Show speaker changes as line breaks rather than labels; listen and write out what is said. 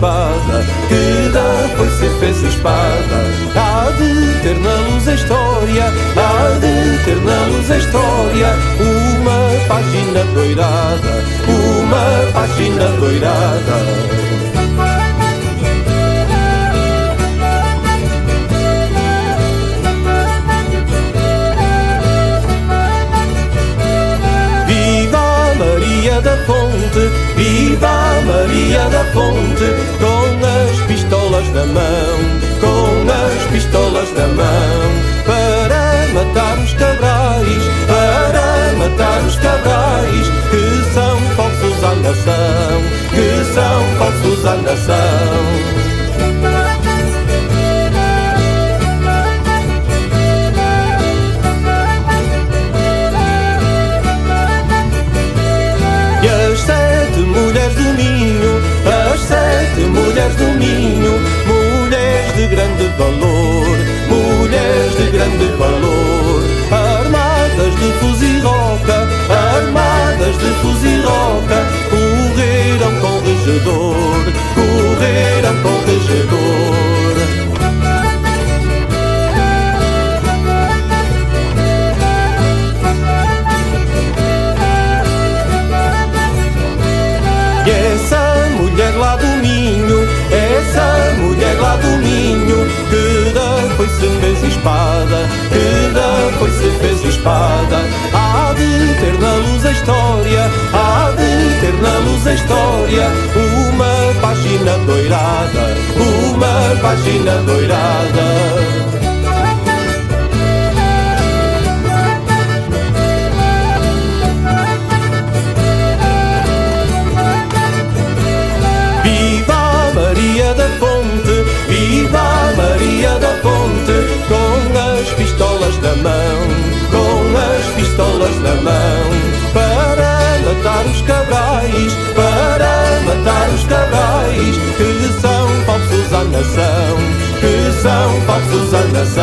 espada, que depois se fez espada. Há de ter na luz a história, há de ter na luz a história, uma página doirada, uma página doirada. Viva Maria da Fonte, com as pistolas na mão, com as pistolas na mão, para matar os cabrais, para matar os cabrais, que são falsos à nação, que são falsos à nação. Mulheres do Minho, mulheres de grande valor, mulheres de grande valor, ter na luz a história, uma página doirada, uma página doirada. Cabrais, que